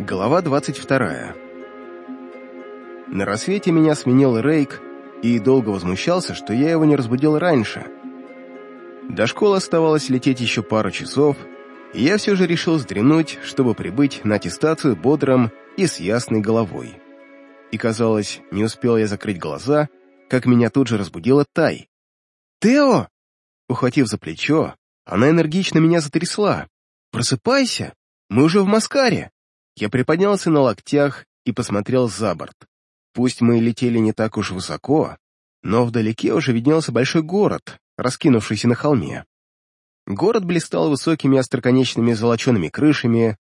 Глава 22. На рассвете меня сменил Рейк и долго возмущался, что я его не разбудил раньше. До школы оставалось лететь еще пару часов, и я все же решил сдремнуть, чтобы прибыть на аттестацию бодрым и с ясной головой. И казалось, не успел я закрыть глаза, как меня тут же разбудила Тай. «Тео!» Ухватив за плечо, она энергично меня затрясла. «Просыпайся! Мы уже в Маскаре!» Я приподнялся на локтях и посмотрел за борт. Пусть мы летели не так уж высоко, но вдалеке уже виднелся большой город, раскинувшийся на холме. Город блистал высокими остроконечными золочеными крышами,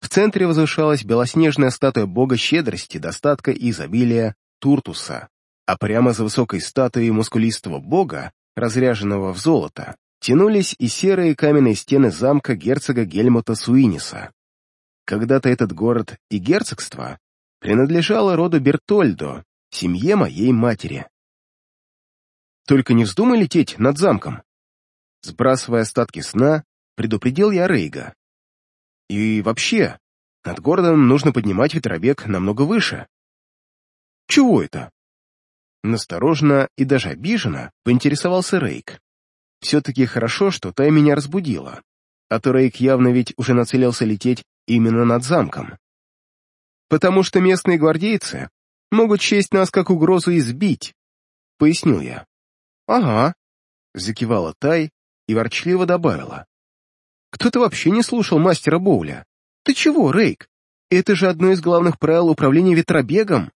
в центре возвышалась белоснежная статуя бога щедрости, достатка и изобилия Туртуса, а прямо за высокой статуей мускулистого бога, разряженного в золото, тянулись и серые каменные стены замка герцога Гельмута Суиниса. Когда-то этот город и герцогство принадлежало роду Бертольдо, семье моей матери. Только не вздумай лететь над замком. Сбрасывая остатки сна, предупредил я Рейга. И вообще, над городом нужно поднимать ветробег намного выше. Чего это? Настороженно и даже обиженно поинтересовался Рейк. Все-таки хорошо, что Тай меня разбудила, а то Рейк явно ведь уже нацелился лететь именно над замком. Потому что местные гвардейцы могут честь нас как угрозу избить, пояснил я. Ага, закивала Тай и ворчливо добавила. Кто-то вообще не слушал мастера Боуля. Ты чего, Рейк? Это же одно из главных правил управления ветробегом.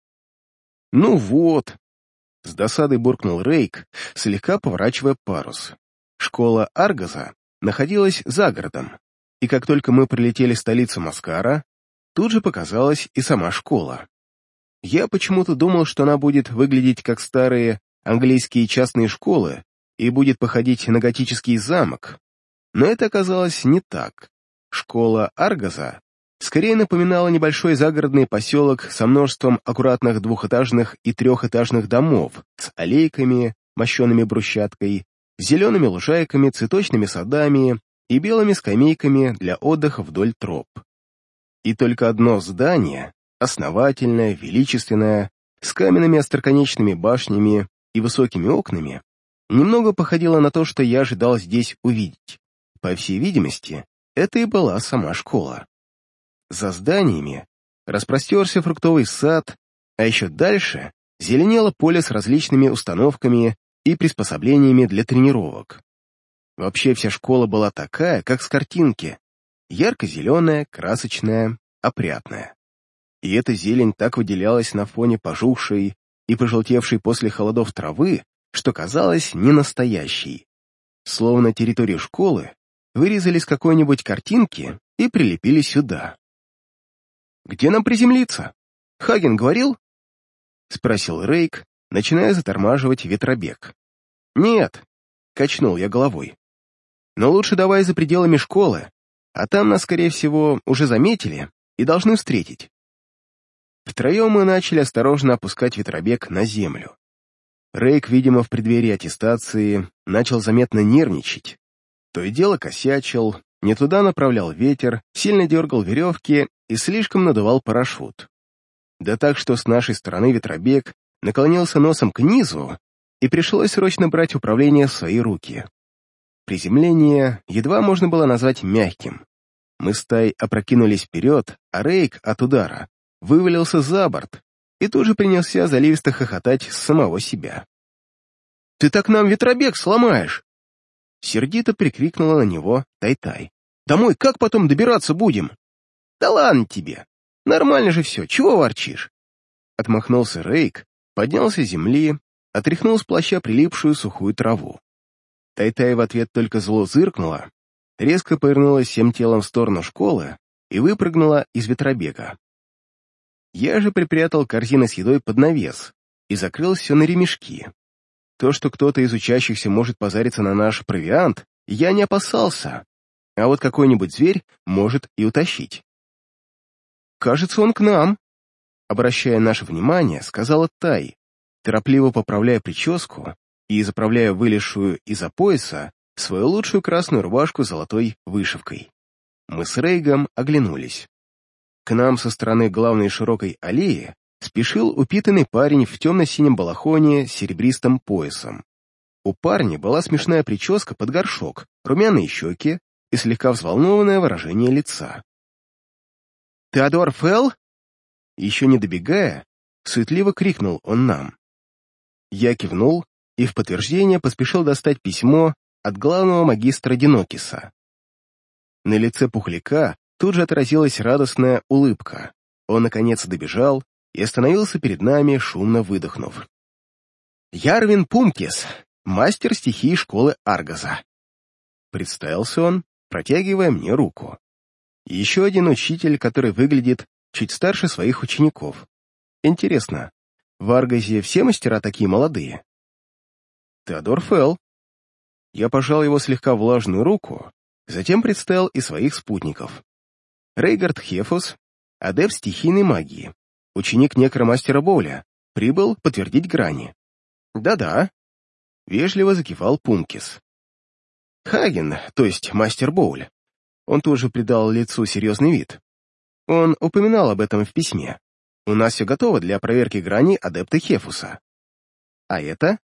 Ну вот. С досадой буркнул Рейк, слегка поворачивая парус. Школа Аргаза находилась за городом, и как только мы прилетели в столицу Маскара, тут же показалась и сама школа. Я почему-то думал, что она будет выглядеть как старые английские частные школы и будет походить на готический замок, но это оказалось не так. Школа Аргаза скорее напоминала небольшой загородный поселок со множеством аккуратных двухэтажных и трехэтажных домов с аллейками, мощенными брусчаткой, зелеными лужайками, цветочными садами и белыми скамейками для отдыха вдоль троп. И только одно здание, основательное, величественное, с каменными остроконечными башнями и высокими окнами, немного походило на то, что я ожидал здесь увидеть. По всей видимости, это и была сама школа. За зданиями распростерся фруктовый сад, а еще дальше зеленело поле с различными установками и приспособлениями для тренировок. Вообще вся школа была такая, как с картинки, ярко-зеленая, красочная, опрятная. И эта зелень так выделялась на фоне пожухшей и пожелтевшей после холодов травы, что казалась ненастоящей. Словно территорию школы вырезали с какой-нибудь картинки и прилепили сюда. «Где нам приземлиться? Хаген говорил?» — спросил Рейк, начиная затормаживать ветробег. «Нет», — качнул я головой. «Но лучше давай за пределами школы, а там нас, скорее всего, уже заметили и должны встретить». Втроем мы начали осторожно опускать ветробег на землю. Рейк, видимо, в преддверии аттестации, начал заметно нервничать, то и дело косячил, не туда направлял ветер, сильно дергал веревки и слишком надувал парашют. Да так, что с нашей стороны ветробег наклонился носом к низу, и пришлось срочно брать управление в свои руки. Приземление едва можно было назвать мягким. Мы с Тай опрокинулись вперед, а Рейк от удара вывалился за борт и тут же принялся заливисто хохотать с самого себя. «Ты так нам ветробег сломаешь!» Сердито прикрикнула на него Тай-Тай. «Домой как потом добираться будем?» «Да ладно тебе! Нормально же все, чего ворчишь?» Отмахнулся Рейк, поднялся с земли, отряхнул с плаща прилипшую сухую траву. Тай-Тай в ответ только зло зыркнула, резко повернулась всем телом в сторону школы и выпрыгнула из ветробега. Я же припрятал корзины с едой под навес и закрыл все на ремешки. То, что кто-то из учащихся может позариться на наш провиант, я не опасался, а вот какой-нибудь зверь может и утащить. «Кажется, он к нам», — обращая наше внимание, сказала Тай, торопливо поправляя прическу и заправляя вылезшую из-за пояса свою лучшую красную рубашку с золотой вышивкой. Мы с Рейгом оглянулись. К нам со стороны главной широкой аллеи спешил упитанный парень в темно-синем балахоне с серебристым поясом. У парня была смешная прическа под горшок, румяные щеки и слегка взволнованное выражение лица. «Теодор Фелл?» Еще не добегая, суетливо крикнул он нам. Я кивнул и в подтверждение поспешил достать письмо от главного магистра Динокиса. На лице пухляка тут же отразилась радостная улыбка. Он, наконец, добежал и остановился перед нами, шумно выдохнув. «Ярвин Пумкис, мастер стихии школы Аргаза». Представился он, протягивая мне руку. Еще один учитель, который выглядит чуть старше своих учеников. Интересно, в Аргазе все мастера такие молодые? Теодор Фелл. Я пожал его слегка влажную руку, затем представил и своих спутников. Рейгард Хефус, адепт стихийной магии, ученик некромастера Боуля, прибыл подтвердить грани. Да-да, вежливо закивал Пункис. Хаген, то есть мастер Боуль. Он тоже придал лицу серьезный вид. Он упоминал об этом в письме. У нас все готово для проверки грани адепта Хефуса. А это?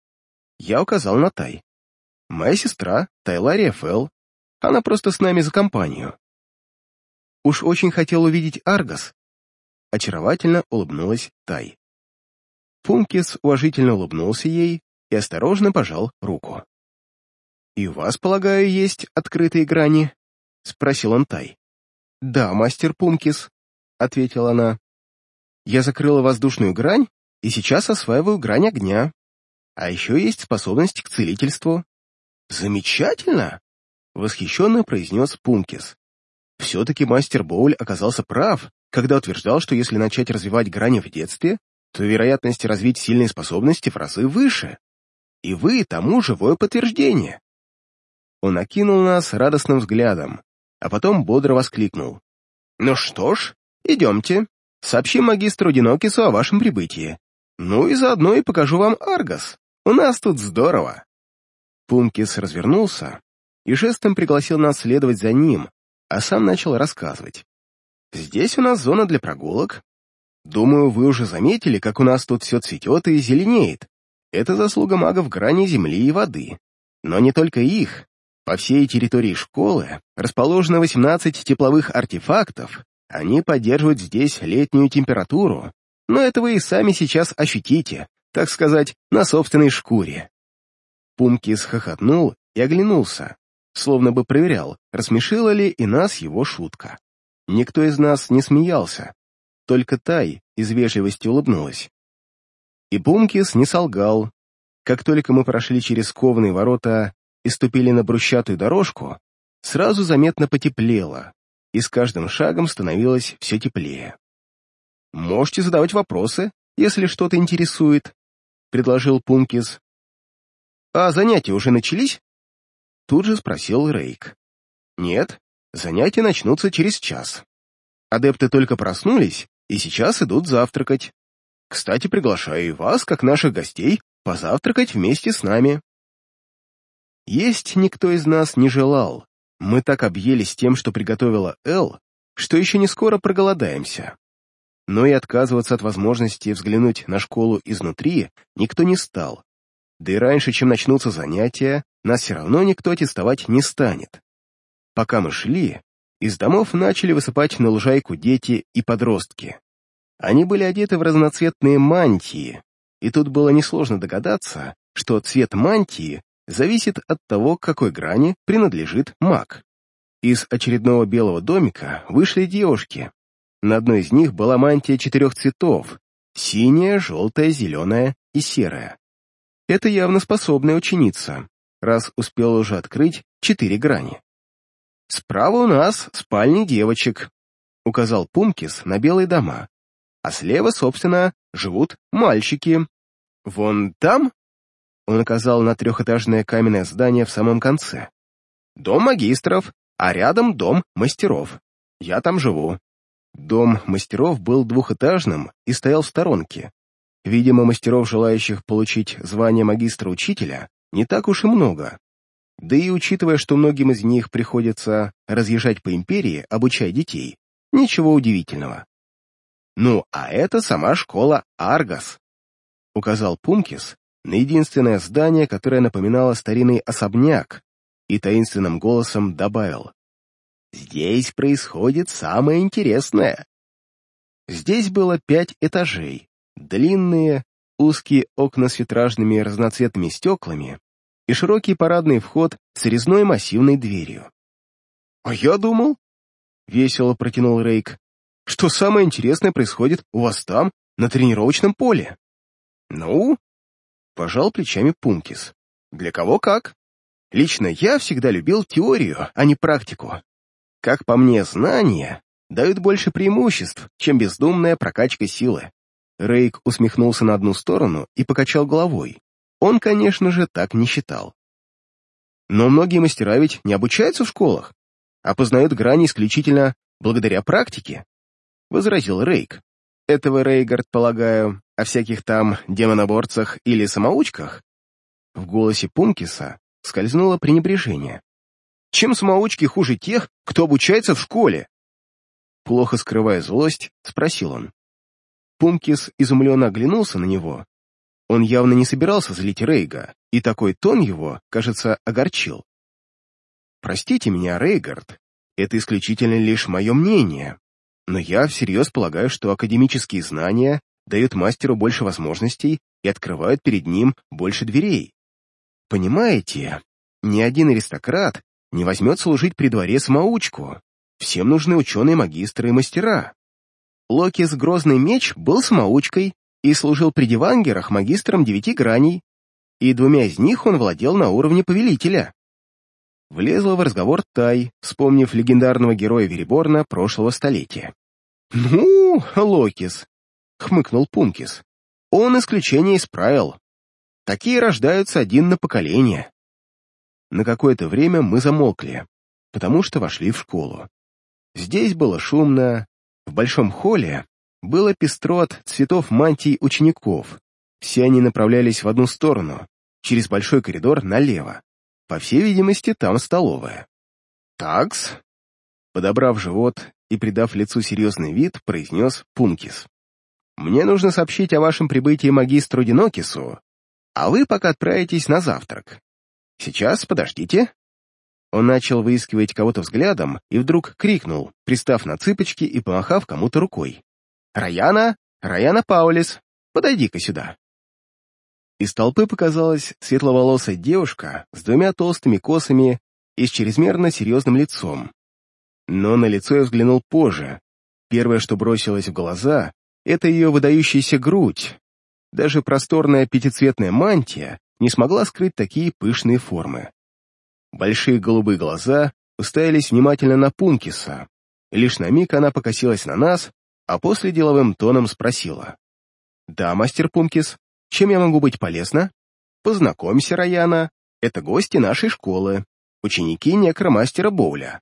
Я указал на Тай. Моя сестра, Тайлария Фелл. Она просто с нами за компанию. Уж очень хотел увидеть Аргас. Очаровательно улыбнулась Тай. Пункис уважительно улыбнулся ей и осторожно пожал руку. «И у вас, полагаю, есть открытые грани?» — спросил он Тай. «Да, мастер Пункис», — ответила она. «Я закрыла воздушную грань и сейчас осваиваю грань огня. А еще есть способность к целительству». «Замечательно!» — восхищенно произнес Пункис. Все-таки мастер Боуль оказался прав, когда утверждал, что если начать развивать грани в детстве, то вероятность развить сильные способности в разы выше. И вы тому живое подтверждение. Он окинул нас радостным взглядом, а потом бодро воскликнул. «Ну что ж, идемте, сообщим магистру Динокису о вашем прибытии. Ну и заодно и покажу вам Аргас. У нас тут здорово». Пункис развернулся и жестом пригласил нас следовать за ним, а сам начал рассказывать. «Здесь у нас зона для прогулок. Думаю, вы уже заметили, как у нас тут все цветет и зеленеет. Это заслуга магов грани земли и воды. Но не только их. По всей территории школы расположено 18 тепловых артефактов, они поддерживают здесь летнюю температуру, но это вы и сами сейчас ощутите, так сказать, на собственной шкуре. Пумкис хохотнул и оглянулся, словно бы проверял, рассмешила ли и нас его шутка. Никто из нас не смеялся, только Тай из вежливости улыбнулась. И Пумкис не солгал. Как только мы прошли через кованые ворота и ступили на брусчатую дорожку, сразу заметно потеплело, и с каждым шагом становилось все теплее. «Можете задавать вопросы, если что-то интересует», — предложил Пункис. «А занятия уже начались?» Тут же спросил Рейк. «Нет, занятия начнутся через час. Адепты только проснулись и сейчас идут завтракать. Кстати, приглашаю и вас, как наших гостей, позавтракать вместе с нами. Есть никто из нас не желал. Мы так объелись тем, что приготовила Эл, что еще не скоро проголодаемся. Но и отказываться от возможности взглянуть на школу изнутри никто не стал. Да и раньше, чем начнутся занятия, нас все равно никто аттестовать не станет. Пока мы шли, из домов начали высыпать на лужайку дети и подростки. Они были одеты в разноцветные мантии, и тут было несложно догадаться, что цвет мантии зависит от того, к какой грани принадлежит маг. Из очередного белого домика вышли девушки. На одной из них была мантия четырех цветов — синяя, желтая, зеленая и серая. Это явно способная ученица, раз успела уже открыть четыре грани. «Справа у нас спальни девочек», — указал Пумкис на белые дома, а слева, собственно, живут мальчики. Вон там он указал на трехэтажное каменное здание в самом конце. «Дом магистров, а рядом дом мастеров. Я там живу». Дом мастеров был двухэтажным и стоял в сторонке. Видимо, мастеров, желающих получить звание магистра-учителя, не так уж и много. Да и учитывая, что многим из них приходится разъезжать по империи, обучая детей, ничего удивительного. Ну, а это сама школа Аргас», — указал Пумкис на единственное здание, которое напоминало старинный особняк, и таинственным голосом добавил. «Здесь происходит самое интересное». Здесь было пять этажей, длинные, узкие окна с витражными разноцветными стеклами и широкий парадный вход с резной массивной дверью. «А я думал», — весело протянул Рейк, «что самое интересное происходит у вас там, на тренировочном поле». «Ну?» — пожал плечами Пункис. «Для кого как. Лично я всегда любил теорию, а не практику. Как по мне, знания дают больше преимуществ, чем бездумная прокачка силы. Рейк усмехнулся на одну сторону и покачал головой. Он, конечно же, так не считал. Но многие мастера ведь не обучаются в школах, а познают грани исключительно благодаря практике, — возразил Рейк. Этого Рейгард, полагаю, о всяких там демоноборцах или самоучках? В голосе Пункиса скользнуло пренебрежение. Чем самоучки хуже тех, кто обучается в школе? Плохо скрывая злость, спросил он. Пумкис изумленно оглянулся на него. Он явно не собирался злить Рейга, и такой тон его, кажется, огорчил. «Простите меня, Рейгард, это исключительно лишь мое мнение, но я всерьез полагаю, что академические знания дают мастеру больше возможностей и открывают перед ним больше дверей. Понимаете, ни один аристократ не возьмет служить при дворе самоучку. Всем нужны ученые, магистры и мастера. Локис Грозный Меч был самоучкой и служил при Дивангерах магистром девяти граней, и двумя из них он владел на уровне повелителя. Влезла в разговор Тай, вспомнив легендарного героя Вереборна прошлого столетия. «Ну, Локис», — хмыкнул Пункис, — «он исключение исправил. Такие рождаются один на поколение». На какое-то время мы замолкли, потому что вошли в школу. Здесь было шумно, в большом холле было пестро от цветов мантий учеников. Все они направлялись в одну сторону, через большой коридор налево. По всей видимости, там столовая. «Такс», подобрав живот и придав лицу серьезный вид, произнес Пункис. «Мне нужно сообщить о вашем прибытии магистру Динокису, а вы пока отправитесь на завтрак. Сейчас, подождите». Он начал выискивать кого-то взглядом и вдруг крикнул, пристав на цыпочки и помахав кому-то рукой. «Раяна! Раяна Паулис! Подойди-ка сюда!» Из толпы показалась светловолосая девушка с двумя толстыми косами и с чрезмерно серьезным лицом. Но на лицо я взглянул позже. Первое, что бросилось в глаза, это ее выдающаяся грудь. Даже просторная пятицветная мантия не смогла скрыть такие пышные формы. Большие голубые глаза уставились внимательно на Пункиса. Лишь на миг она покосилась на нас, а после деловым тоном спросила. «Да, мастер Пункис, чем я могу быть полезна?» «Познакомься, Раяна, это гости нашей школы, ученики некромастера Боуля.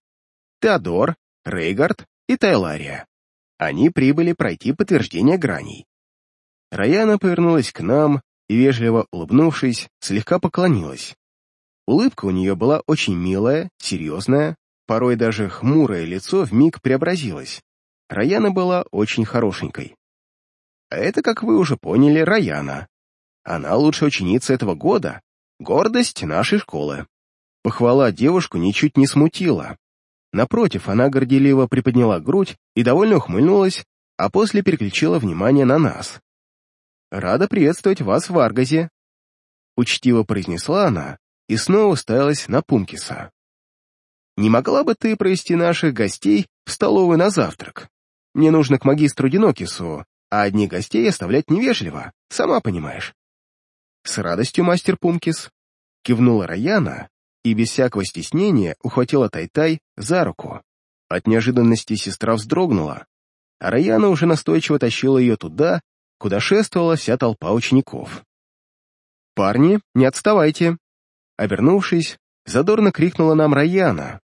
Теодор, Рейгард и Тайлария. Они прибыли пройти подтверждение граней». Раяна повернулась к нам и, вежливо улыбнувшись, слегка поклонилась. Улыбка у нее была очень милая, серьезная, порой даже хмурое лицо вмиг преобразилось. Раяна была очень хорошенькой. А это, как вы уже поняли, Раяна. Она лучшая ученица этого года, гордость нашей школы. Похвала девушку ничуть не смутила. Напротив, она горделиво приподняла грудь и довольно ухмыльнулась, а после переключила внимание на нас. «Рада приветствовать вас в Аргазе», — учтиво произнесла она, и снова уставилась на Пумкиса. «Не могла бы ты провести наших гостей в столовую на завтрак? Мне нужно к магистру Динокису, а одних гостей оставлять невежливо, сама понимаешь». «С радостью, мастер Пумкис», — кивнула Раяна и без всякого стеснения ухватила Тайтай за руку. От неожиданности сестра вздрогнула, а Раяна уже настойчиво тащила ее туда, куда шествовала вся толпа учеников. «Парни, не отставайте!» Обернувшись, задорно крикнула нам Раяна,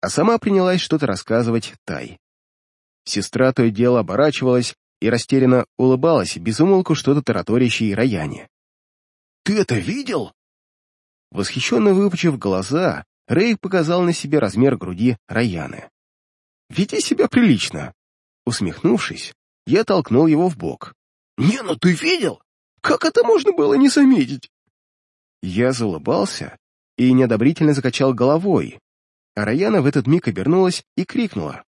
а сама принялась что-то рассказывать Тай. Сестра то и дело оборачивалась и растерянно улыбалась, безумолку что-то тараторящей Раяне. «Ты это видел?» Восхищенно выпучив глаза, Рейк показал на себе размер груди Раяны. «Веди себя прилично!» Усмехнувшись, я толкнул его в бок. «Не, ну ты видел? Как это можно было не заметить?» Я заулыбался и неодобрительно закачал головой, а Раяна в этот миг обернулась и крикнула.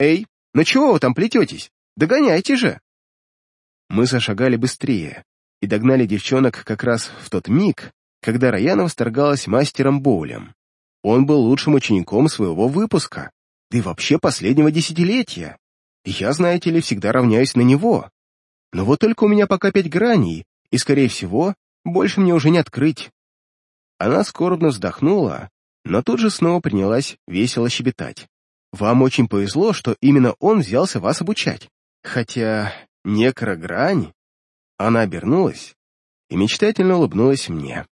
«Эй, ну чего вы там плететесь? Догоняйте же!» Мы зашагали быстрее и догнали девчонок как раз в тот миг, когда Раяна восторгалась мастером Боулем. Он был лучшим учеником своего выпуска, да и вообще последнего десятилетия. Я, знаете ли, всегда равняюсь на него. Но вот только у меня пока пять граней, и, скорее всего, больше мне уже не открыть. Она скорбно вздохнула, но тут же снова принялась весело щебетать. Вам очень повезло, что именно он взялся вас обучать. Хотя некрогрань... Она обернулась и мечтательно улыбнулась мне.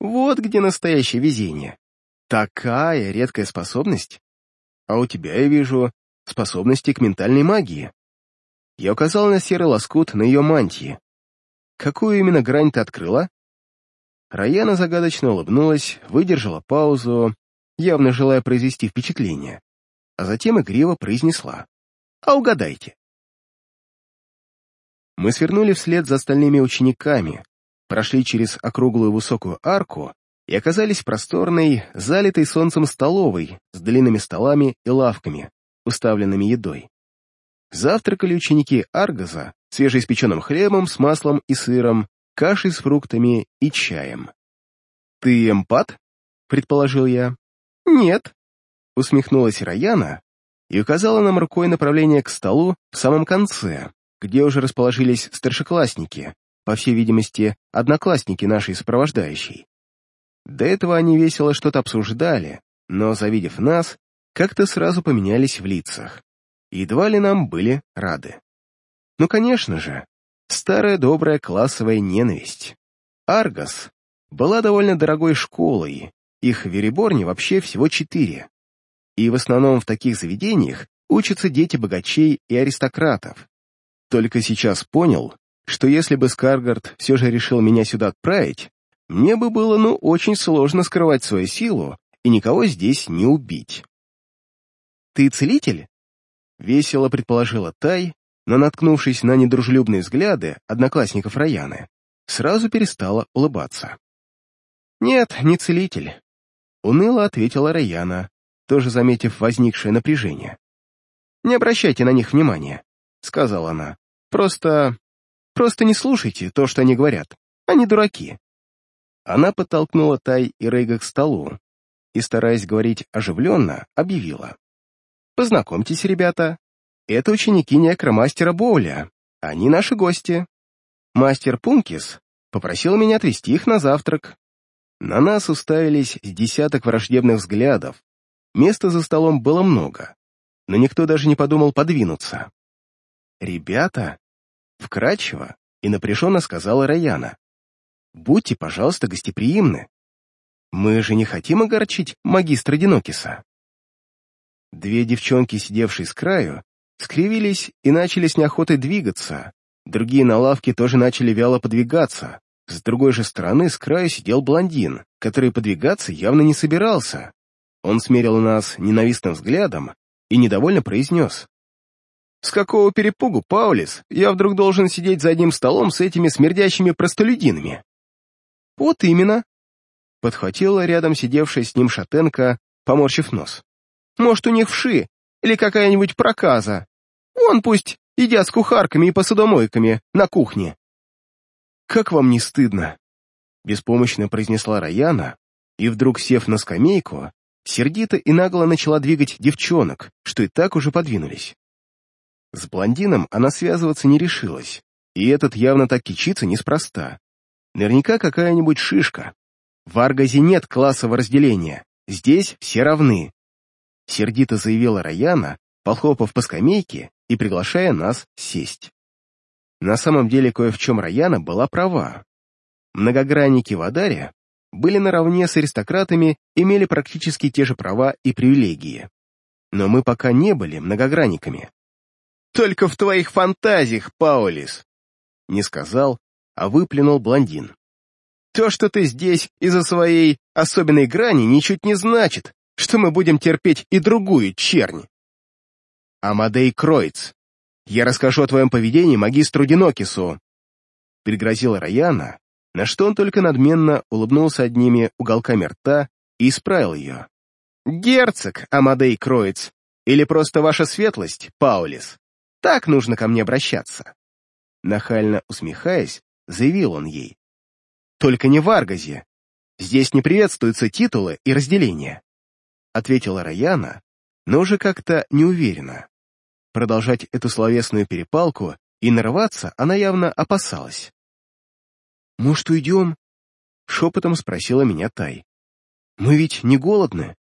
Вот где настоящее везение. Такая редкая способность. А у тебя, я вижу, способности к ментальной магии. Я указал на серый лоскут на ее мантии. Какую именно грань ты открыла? Раяна загадочно улыбнулась, выдержала паузу, явно желая произвести впечатление, а затем игриво произнесла. «А угадайте». Мы свернули вслед за остальными учениками, прошли через округлую высокую арку и оказались в просторной, залитой солнцем столовой с длинными столами и лавками, уставленными едой. Завтракали ученики Аргаза свежеиспеченным хлебом с маслом и сыром, кашей с фруктами и чаем. «Ты эмпат?» — предположил я. «Нет», — усмехнулась Раяна и указала нам рукой направление к столу в самом конце, где уже расположились старшеклассники, по всей видимости, одноклассники нашей сопровождающей. До этого они весело что-то обсуждали, но, завидев нас, как-то сразу поменялись в лицах. Едва ли нам были рады. Ну, конечно же, старая добрая классовая ненависть. Аргос была довольно дорогой школой, их в Вереборне вообще всего четыре. И в основном в таких заведениях учатся дети богачей и аристократов. Только сейчас понял, что если бы Скаргард все же решил меня сюда отправить, мне бы было ну очень сложно скрывать свою силу и никого здесь не убить. «Ты целитель?» — весело предположила Тай, но, наткнувшись на недружелюбные взгляды одноклассников Раяны, сразу перестала улыбаться. «Нет, не целитель», — уныло ответила Раяна, тоже заметив возникшее напряжение. «Не обращайте на них внимания», — сказала она. «Просто... просто не слушайте то, что они говорят. Они дураки». Она подтолкнула Тай и Рейга к столу и, стараясь говорить оживленно, объявила. «Познакомьтесь, ребята, это ученики некромастера Боуля, они наши гости. Мастер Пункис попросил меня отвезти их на завтрак. На нас уставились десяток враждебных взглядов. Места за столом было много, но никто даже не подумал подвинуться. «Ребята!» — вкратчиво и напряженно сказала Раяна. «Будьте, пожалуйста, гостеприимны. Мы же не хотим огорчить магистра Динокиса». Две девчонки, сидевшие с краю, скривились и начали с неохотой двигаться. Другие на лавке тоже начали вяло подвигаться. С другой же стороны с краю сидел блондин, который подвигаться явно не собирался. Он смерил нас ненавистным взглядом и недовольно произнес. «С какого перепугу, Паулис, я вдруг должен сидеть за одним столом с этими смердящими простолюдинами?» «Вот именно», — подхватила рядом сидевшая с ним шатенка, поморщив нос. «Может, у них вши или какая-нибудь проказа?» Вон пусть едят с кухарками и посудомойками на кухне. «Как вам не стыдно?» — беспомощно произнесла Раяна, и вдруг, сев на скамейку, сердито и нагло начала двигать девчонок, что и так уже подвинулись. С блондином она связываться не решилась, и этот явно так кичится неспроста. Наверняка какая-нибудь шишка. В Аргазе нет классового разделения, здесь все равны. Сердито заявила Раяна, похлопав по скамейке и приглашая нас сесть. На самом деле кое в чем Раяна была права. Многогранники в Адаре были наравне с аристократами, имели практически те же права и привилегии. Но мы пока не были многогранниками. «Только в твоих фантазиях, Паулис!» Не сказал, а выплюнул блондин. «То, что ты здесь из-за своей особенной грани, ничуть не значит, что мы будем терпеть и другую чернь. Амадей Кройц. я расскажу о твоем поведении магистру Динокису!» Пригрозила Раяна, на что он только надменно улыбнулся одними уголками рта и исправил ее. «Герцог, Амадей Кроиц, или просто ваша светлость, Паулис, так нужно ко мне обращаться!» Нахально усмехаясь, заявил он ей. «Только не в Аргазе. Здесь не приветствуются титулы и разделения», ответила Раяна, но уже как-то неуверенно. Продолжать эту словесную перепалку и нарываться она явно опасалась. «Может, уйдем?» — шепотом спросила меня Тай. «Мы ведь не голодны?»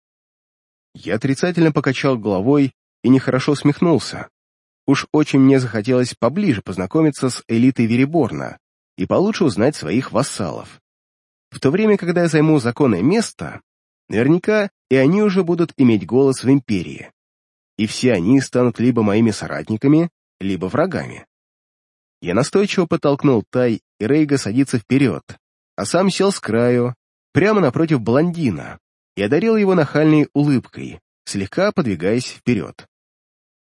Я отрицательно покачал головой и нехорошо усмехнулся. Уж очень мне захотелось поближе познакомиться с элитой Вереборна и получше узнать своих вассалов. В то время, когда я займу законное место, наверняка и они уже будут иметь голос в империи. И все они станут либо моими соратниками, либо врагами. Я настойчиво подтолкнул Тай и Рейга садиться вперед, а сам сел с краю, прямо напротив блондина, и одарил его нахальной улыбкой, слегка подвигаясь вперед.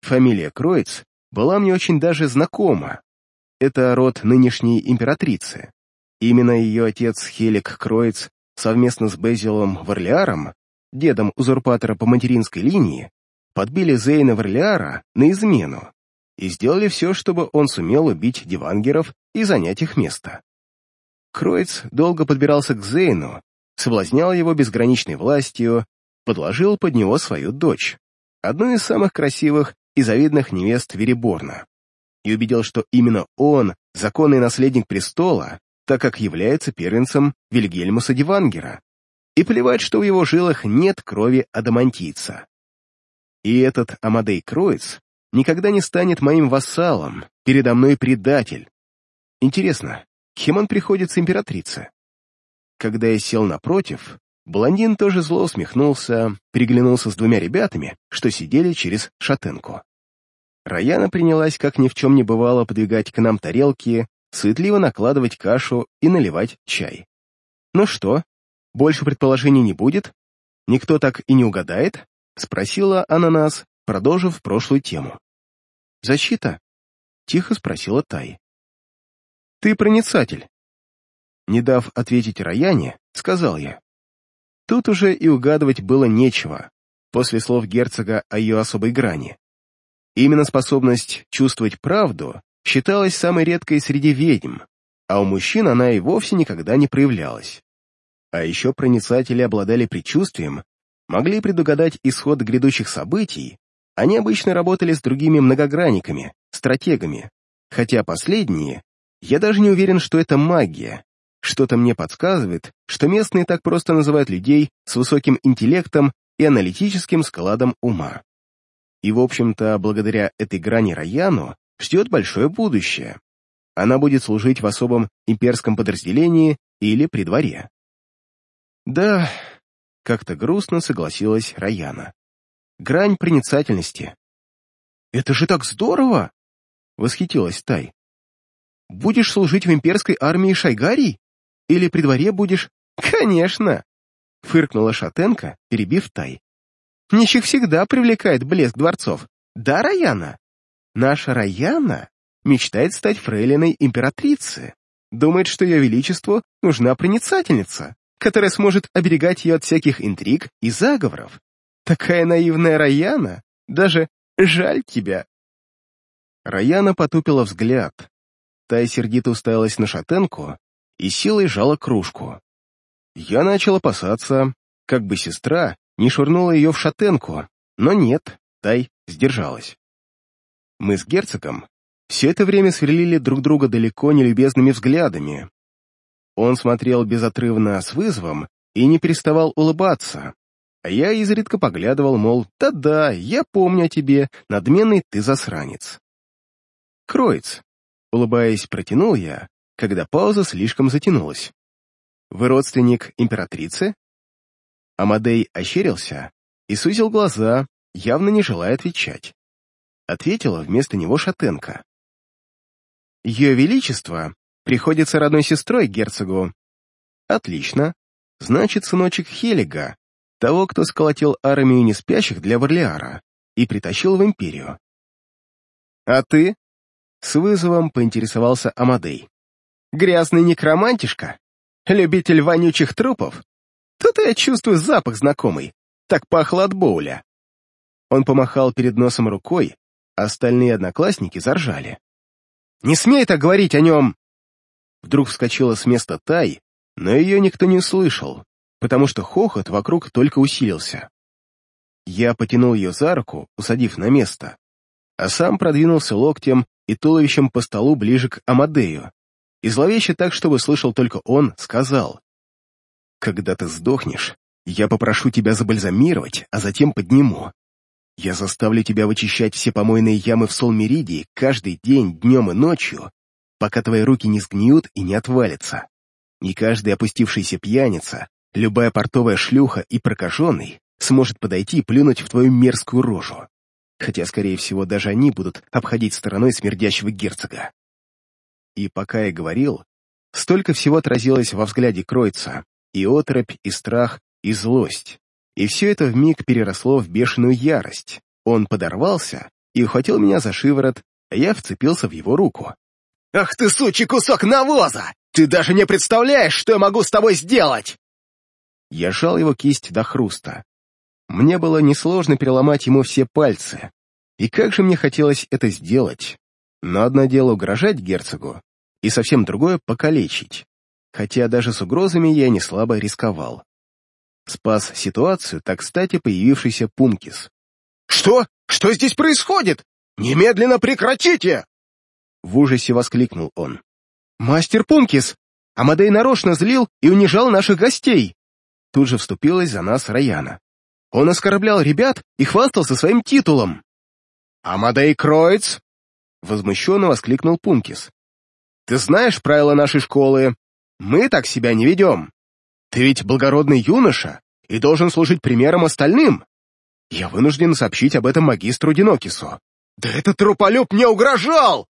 Фамилия Кроиц была мне очень даже знакома. Это род нынешней императрицы. Именно ее отец Хелик Кроиц совместно с Безилом Варлиаром, дедом узурпатора по материнской линии, подбили Зейна Варлиара на измену и сделали все, чтобы он сумел убить дивангеров и занять их место. Кроиц долго подбирался к Зейну, соблазнял его безграничной властью, подложил под него свою дочь, одну из самых красивых и завидных невест Вереборна, и убедил, что именно он — законный наследник престола, так как является первенцем Вильгельмуса Дивангера, и плевать, что в его жилах нет крови адамантийца. И этот Амадей Кроиц никогда не станет моим вассалом, передо мной предатель. Интересно, кем он приходится императрице? Когда я сел напротив, блондин тоже зло усмехнулся, переглянулся с двумя ребятами, что сидели через шатенку. Раяна принялась, как ни в чем не бывало, подвигать к нам тарелки, суетливо накладывать кашу и наливать чай. «Ну что, больше предположений не будет? Никто так и не угадает?» — спросила она нас, продолжив прошлую тему. «Защита?» — тихо спросила Тай. «Ты проницатель». Не дав ответить Раяне, сказал я. Тут уже и угадывать было нечего, после слов герцога о ее особой грани. Именно способность чувствовать правду считалась самой редкой среди ведьм, а у мужчин она и вовсе никогда не проявлялась. А еще проницатели обладали предчувствием, могли предугадать исход грядущих событий, они обычно работали с другими многогранниками, стратегами, хотя последние, я даже не уверен, что это магия. Что-то мне подсказывает, что местные так просто называют людей с высоким интеллектом и аналитическим складом ума. И, в общем-то, благодаря этой грани Раяну ждет большое будущее. Она будет служить в особом имперском подразделении или при дворе. Да, как-то грустно согласилась Раяна. Грань проницательности. «Это же так здорово!» — восхитилась Тай. «Будешь служить в имперской армии Шайгарий? Или при дворе будешь...» «Конечно!» — фыркнула Шатенко, перебив Тай. Нищих всегда привлекает блеск дворцов. Да, Раяна? Наша Раяна мечтает стать фрейлиной императрицы. Думает, что ее величеству нужна проницательница, которая сможет оберегать ее от всяких интриг и заговоров. Такая наивная Раяна, даже жаль тебя. Раяна потупила взгляд. Та сердито уставилась на шатенку и силой жала кружку. Я начал опасаться, как бы сестра не швырнула ее в шатенку, но нет, Тай сдержалась. Мы с герцогом все это время сверлили друг друга далеко нелюбезными взглядами. Он смотрел безотрывно с вызовом и не переставал улыбаться, а я изредка поглядывал, мол, да-да, я помню о тебе, надменный ты засранец. Кроиц, улыбаясь, протянул я, когда пауза слишком затянулась. Вы родственник императрицы? Амадей ощерился и сузил глаза, явно не желая отвечать. Ответила вместо него Шатенко. «Ее Величество приходится родной сестрой герцогу». «Отлично. Значит, сыночек Хелига, того, кто сколотил армию неспящих для Варлиара и притащил в Империю». «А ты?» С вызовом поинтересовался Амадей. «Грязный некромантишка? Любитель вонючих трупов? Тут я чувствую запах знакомый. Так пахло от боуля». Он помахал перед носом рукой, остальные одноклассники заржали. «Не смей так говорить о нем!» Вдруг вскочила с места Тай, но ее никто не услышал, потому что хохот вокруг только усилился. Я потянул ее за руку, усадив на место, а сам продвинулся локтем и туловищем по столу ближе к Амадею, и зловеще так, чтобы слышал только он, сказал, «Когда ты сдохнешь, я попрошу тебя забальзамировать, а затем подниму. Я заставлю тебя вычищать все помойные ямы в Солмеридии каждый день, днем и ночью, пока твои руки не сгниют и не отвалятся. Не каждый опустившийся пьяница, любая портовая шлюха и прокаженный сможет подойти и плюнуть в твою мерзкую рожу. Хотя, скорее всего, даже они будут обходить стороной смердящего герцога. И пока я говорил, столько всего отразилось во взгляде Кройца, и оторопь, и страх, и злость. И все это вмиг переросло в бешеную ярость. Он подорвался и ухватил меня за шиворот, а я вцепился в его руку. «Ах ты, сучий кусок навоза! Ты даже не представляешь, что я могу с тобой сделать!» Я жал его кисть до хруста. Мне было несложно переломать ему все пальцы. И как же мне хотелось это сделать. Но одно дело угрожать герцогу, и совсем другое — покалечить. Хотя даже с угрозами я не слабо рисковал. Спас ситуацию, так кстати, появившийся Пункис. «Что? Что здесь происходит? Немедленно прекратите!» В ужасе воскликнул он. «Мастер Пункис! Амадей нарочно злил и унижал наших гостей!» Тут же вступилась за нас Раяна. «Он оскорблял ребят и хвастался своим титулом!» «Амадей Кроиц!» Возмущенно воскликнул Пункис. «Ты знаешь правила нашей школы? Мы так себя не ведем. Ты ведь благородный юноша и должен служить примером остальным. Я вынужден сообщить об этом магистру Динокису». «Да этот труполюб мне угрожал!» —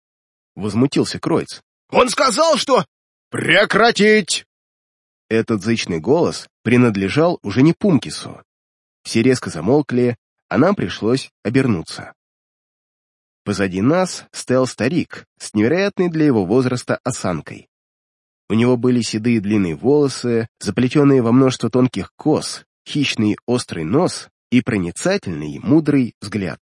возмутился Кройц. «Он сказал, что...» «Прекратить!» Этот зычный голос принадлежал уже не Пумкису. Все резко замолкли, а нам пришлось обернуться. Позади нас стоял старик с невероятной для его возраста осанкой. У него были седые длинные волосы, заплетенные во множество тонких кос, хищный острый нос и проницательный, мудрый взгляд.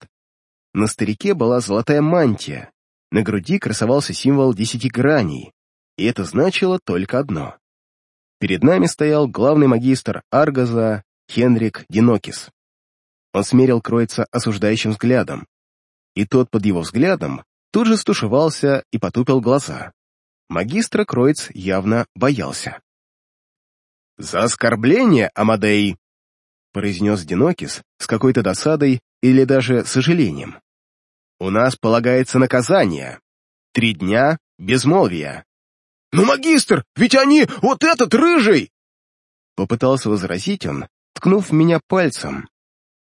На старике была золотая мантия, на груди красовался символ десяти граней, и это значило только одно. Перед нами стоял главный магистр Аргаза Хенрик Динокис. Он смерил Кройца осуждающим взглядом, и тот под его взглядом тут же стушевался и потупил глаза. Магистра Кройц явно боялся. «За оскорбление, Амадей!» произнес Динокис с какой-то досадой или даже сожалением. У нас полагается наказание. Три дня безмолвия. «Ну, магистр, ведь они... вот этот рыжий!» Попытался возразить он, ткнув меня пальцем.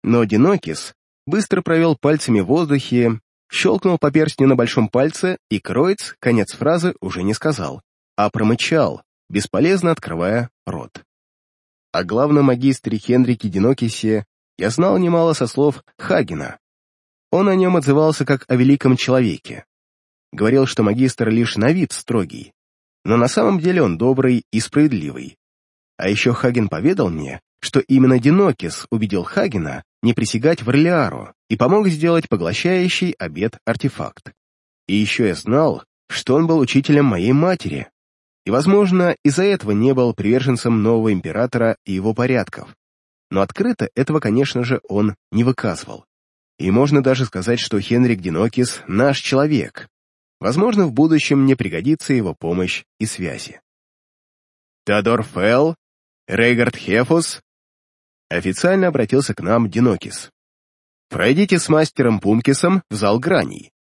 Но Динокис быстро провел пальцами в воздухе, щелкнул по перстню на большом пальце, и Кроиц конец фразы уже не сказал, а промычал, бесполезно открывая рот. О главном магистре Хенрике Динокисе я знал немало со слов Хагена, он о нем отзывался как о великом человеке. Говорил, что магистр лишь на вид строгий, но на самом деле он добрый и справедливый. А еще Хаген поведал мне, что именно Динокис убедил Хагена не присягать в Орлеару и помог сделать поглощающий обед артефакт. И еще я знал, что он был учителем моей матери, и, возможно, из-за этого не был приверженцем нового императора и его порядков. Но открыто этого, конечно же, он не выказывал. И можно даже сказать, что Хенрик Динокис — наш человек. Возможно, в будущем мне пригодится его помощь и связи. Теодор Фелл, Рейгард Хефус официально обратился к нам Динокис. Пройдите с мастером Пумкисом в зал граней.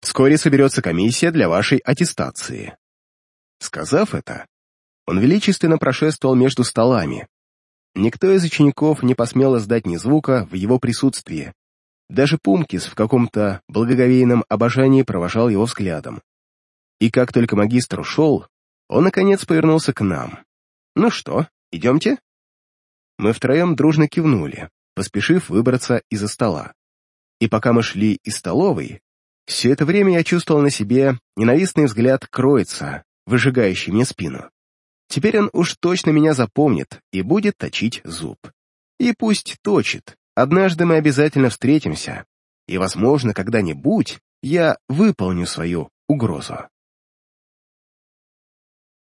Вскоре соберется комиссия для вашей аттестации. Сказав это, он величественно прошествовал между столами. Никто из учеников не посмел издать ни звука в его присутствии, даже Пумкис в каком-то благоговейном обожании провожал его взглядом. И как только магистр ушел, он, наконец, повернулся к нам. «Ну что, идемте?» Мы втроем дружно кивнули, поспешив выбраться из-за стола. И пока мы шли из столовой, все это время я чувствовал на себе ненавистный взгляд кроется, выжигающий мне спину. Теперь он уж точно меня запомнит и будет точить зуб. И пусть точит, Однажды мы обязательно встретимся, и, возможно, когда-нибудь я выполню свою угрозу.